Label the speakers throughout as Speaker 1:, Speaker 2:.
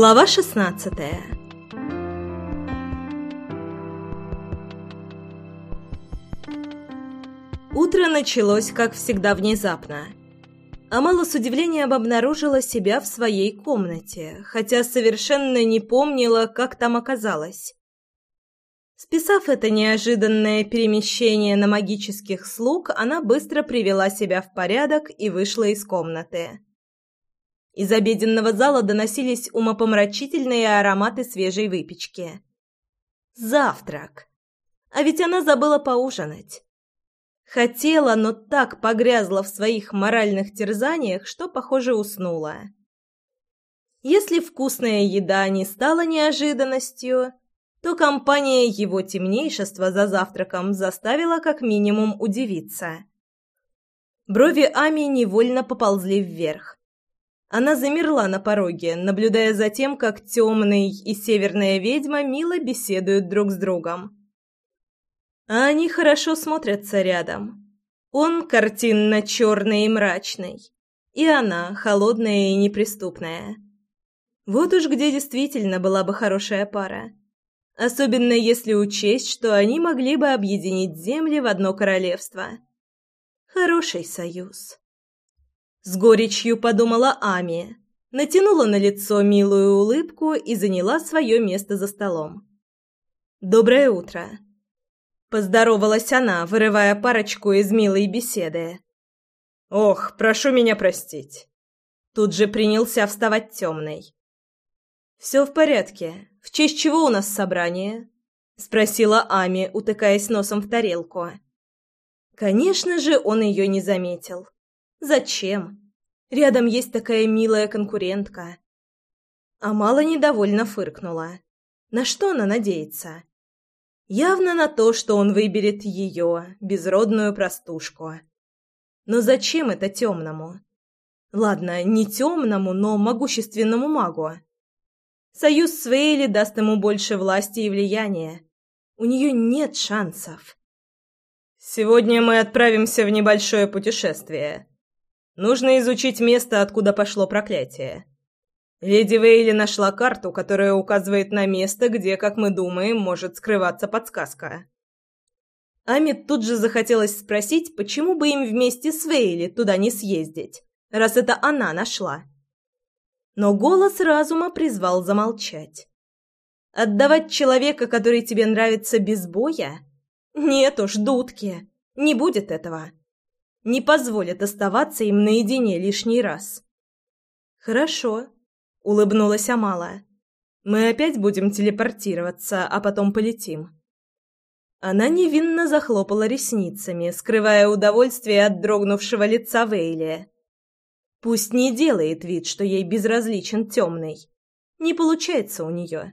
Speaker 1: Глава шестнадцатая Утро началось, как всегда, внезапно. Амала с удивлением обнаружила себя в своей комнате, хотя совершенно не помнила, как там оказалась. Списав это неожиданное перемещение на магических слуг, она быстро привела себя в порядок и вышла из комнаты. Из обеденного зала доносились умопомрачительные ароматы свежей выпечки. Завтрак. А ведь она забыла поужинать. Хотела, но так погрязла в своих моральных терзаниях, что, похоже, уснула. Если вкусная еда не стала неожиданностью, то компания его темнейшества за завтраком заставила как минимум удивиться. Брови Ами невольно поползли вверх. Она замерла на пороге, наблюдая за тем, как темный и северная ведьма мило беседуют друг с другом. А они хорошо смотрятся рядом. Он картинно черный и мрачный, и она холодная и неприступная. Вот уж где действительно была бы хорошая пара. Особенно если учесть, что они могли бы объединить земли в одно королевство. Хороший союз. С горечью подумала Ами, натянула на лицо милую улыбку и заняла свое место за столом. «Доброе утро!» Поздоровалась она, вырывая парочку из милой беседы. «Ох, прошу меня простить!» Тут же принялся вставать темный. «Все в порядке. В честь чего у нас собрание?» Спросила Ами, утыкаясь носом в тарелку. Конечно же, он ее не заметил. Зачем? Рядом есть такая милая конкурентка. Амала недовольно фыркнула. На что она надеется? Явно на то, что он выберет ее, безродную простушку. Но зачем это темному? Ладно, не темному, но могущественному магу. Союз с Вейли даст ему больше власти и влияния. У нее нет шансов. «Сегодня мы отправимся в небольшое путешествие», Нужно изучить место, откуда пошло проклятие. Леди Вейли нашла карту, которая указывает на место, где, как мы думаем, может скрываться подсказка. Амит тут же захотелось спросить, почему бы им вместе с Вейли туда не съездить, раз это она нашла. Но голос разума призвал замолчать. Отдавать человека, который тебе нравится без боя? Нет уж, дудки, не будет этого не позволят оставаться им наедине лишний раз. «Хорошо», — улыбнулась Амала. «Мы опять будем телепортироваться, а потом полетим». Она невинно захлопала ресницами, скрывая удовольствие от дрогнувшего лица Вейли. Пусть не делает вид, что ей безразличен темный. Не получается у нее.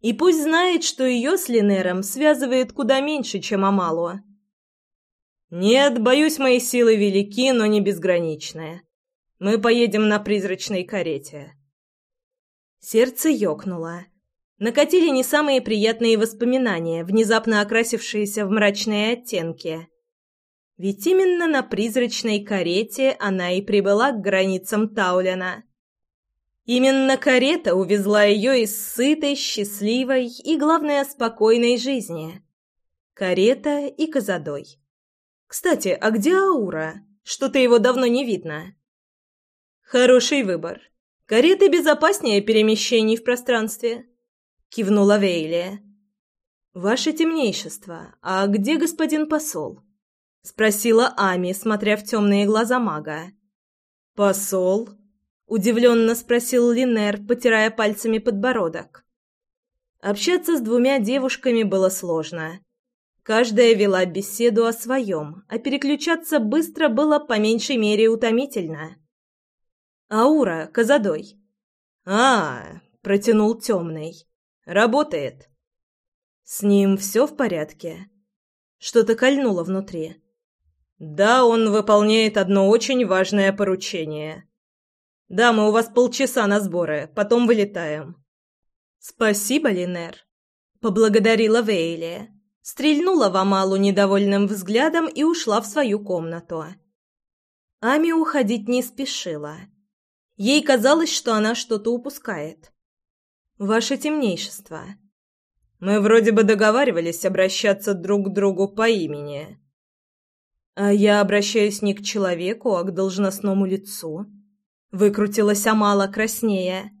Speaker 1: И пусть знает, что ее с Линером связывает куда меньше, чем Амалу. «Нет, боюсь, мои силы велики, но не безграничные. Мы поедем на призрачной карете». Сердце ёкнуло. Накатили не самые приятные воспоминания, внезапно окрасившиеся в мрачные оттенки. Ведь именно на призрачной карете она и прибыла к границам Таулена. Именно карета увезла ее из сытой, счастливой и, главное, спокойной жизни. Карета и Казадой. Кстати, а где Аура? Что-то его давно не видно. Хороший выбор. Кареты безопаснее перемещений в пространстве, кивнула Вейлия. Ваше темнейшество, а где господин посол? спросила Ами, смотря в темные глаза мага. Посол? удивленно спросил Линер, потирая пальцами подбородок. Общаться с двумя девушками было сложно. Каждая вела беседу о своем, а переключаться быстро было по меньшей мере утомительно. «Аура, Казадой». «А, — протянул темный. Работает». «С ним все в порядке?» Что-то кольнуло внутри. «Да, он выполняет одно очень важное поручение. Да, мы у вас полчаса на сборы, потом вылетаем». «Спасибо, Линер», — поблагодарила Вейлия стрельнула в Амалу недовольным взглядом и ушла в свою комнату. Ами уходить не спешила. Ей казалось, что она что-то упускает. «Ваше темнейшество».
Speaker 2: «Мы вроде бы договаривались обращаться друг к другу по имени».
Speaker 1: «А я обращаюсь не к человеку, а к должностному лицу». Выкрутилась Амала краснее.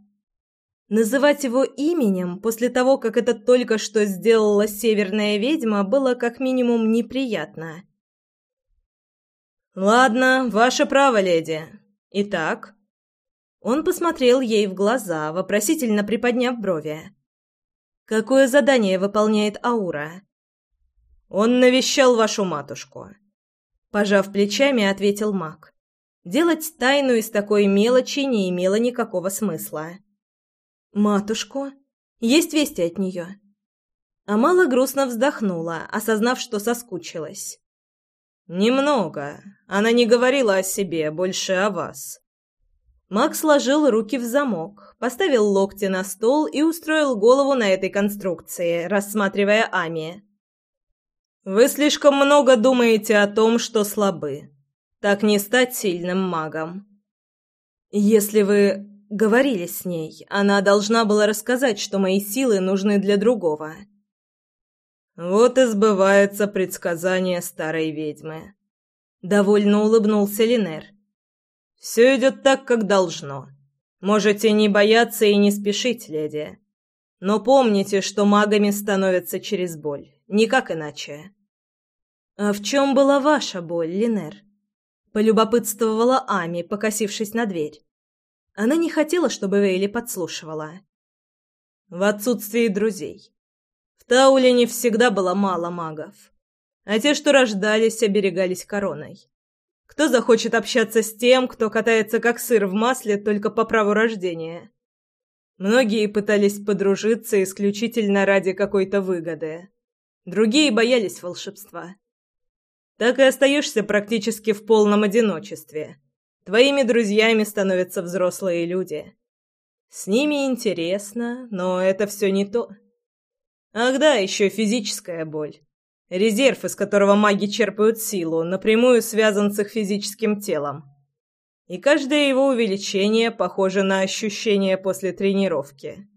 Speaker 1: Называть его именем после того, как это только что сделала северная ведьма, было как минимум неприятно.
Speaker 2: «Ладно, ваше право, леди. Итак...»
Speaker 1: Он посмотрел ей в глаза, вопросительно приподняв брови. «Какое задание выполняет Аура?»
Speaker 2: «Он навещал вашу матушку».
Speaker 1: Пожав плечами, ответил маг. Делать тайну из такой мелочи не имело никакого смысла. «Матушку? Есть вести от нее?» Амала грустно вздохнула, осознав, что соскучилась.
Speaker 2: «Немного. Она не говорила о себе, больше о вас».
Speaker 1: Макс сложил руки в замок, поставил локти на стол и устроил голову на этой конструкции, рассматривая Ами.
Speaker 2: «Вы слишком много думаете о том, что слабы. Так не стать сильным магом».
Speaker 1: «Если вы говорили с ней, она должна была рассказать, что мои силы нужны для другого».
Speaker 2: Вот и сбывается предсказание старой ведьмы. Довольно улыбнулся Линер. Все идет так, как должно. Можете не бояться и не спешить, леди. Но помните, что магами становятся через боль, никак иначе.
Speaker 1: А в чем была ваша боль, Линер? Полюбопытствовала Ами, покосившись на дверь. Она не хотела, чтобы Вейли подслушивала.
Speaker 2: В отсутствии друзей. В Тауле не всегда было мало магов. А те, что рождались, оберегались короной. Кто захочет общаться с тем, кто катается как сыр в масле только по праву рождения? Многие пытались подружиться исключительно ради какой-то выгоды. Другие боялись волшебства. Так и остаешься практически в полном одиночестве. Твоими друзьями становятся взрослые люди. С ними интересно, но это все не то. Ах да, еще физическая боль. Резерв, из которого маги черпают силу, напрямую связан с их физическим телом. И каждое его увеличение похоже на ощущение после тренировки.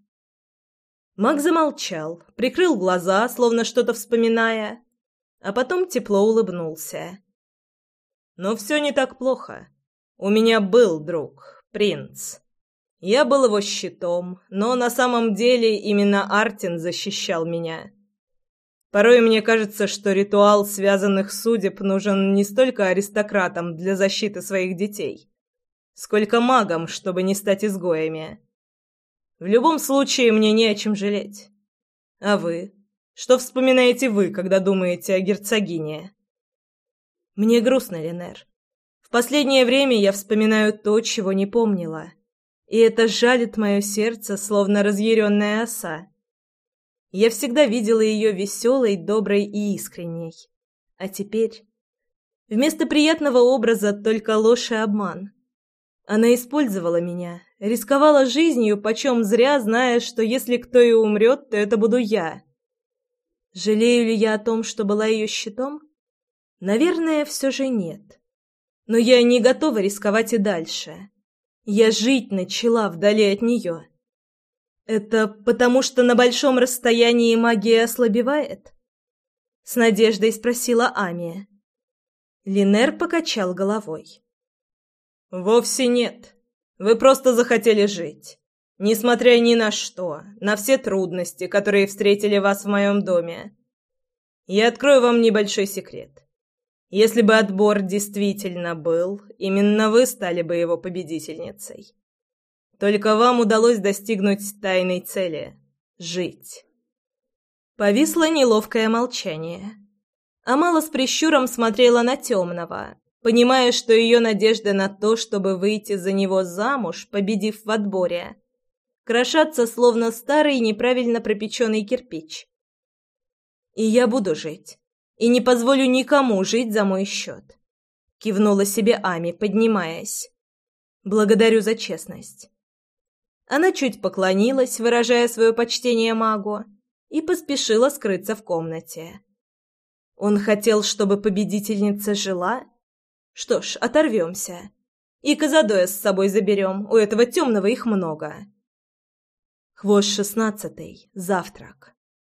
Speaker 1: Маг замолчал, прикрыл глаза, словно что-то вспоминая, а потом тепло улыбнулся.
Speaker 2: Но все не так плохо. У меня был друг, принц. Я был его щитом, но на самом деле именно Артин защищал меня. Порой мне кажется, что ритуал связанных судеб нужен не столько аристократам для защиты своих детей, сколько магам, чтобы не стать изгоями. В любом случае мне не о чем жалеть. А вы? Что вспоминаете вы, когда думаете о герцогине?
Speaker 1: Мне грустно, Ленер. Последнее время я вспоминаю то, чего не помнила и это жалит мое сердце, словно разъяренная оса. Я всегда видела ее веселой, доброй и искренней. А теперь... Вместо приятного образа только ложь и обман. Она использовала меня, рисковала жизнью, почем зря, зная, что если кто и умрет, то это буду я. Жалею ли я о том, что была ее щитом? Наверное, все же нет. Но я не готова рисковать и дальше. Я жить начала вдали от нее. Это потому, что на большом расстоянии магия ослабевает? С надеждой спросила Амия. Линер покачал головой.
Speaker 2: Вовсе нет. Вы просто захотели жить. Несмотря ни на что, на все трудности, которые встретили вас в моем доме. Я открою вам небольшой секрет. Если бы отбор действительно был, именно вы стали бы его победительницей. Только вам удалось достигнуть тайной цели — жить.
Speaker 1: Повисло неловкое молчание. Амала с прищуром смотрела на темного, понимая, что ее надежды на то, чтобы выйти за него замуж, победив в отборе, крошатся, словно старый неправильно пропеченный кирпич. «И я буду жить и не позволю никому жить за мой счет», — кивнула себе Ами, поднимаясь. «Благодарю за честность». Она чуть поклонилась, выражая свое почтение магу, и поспешила скрыться в комнате. Он хотел, чтобы победительница жила? Что ж, оторвемся. И Казадоя с собой заберем, у этого темного их много. Хвост шестнадцатый. Завтрак.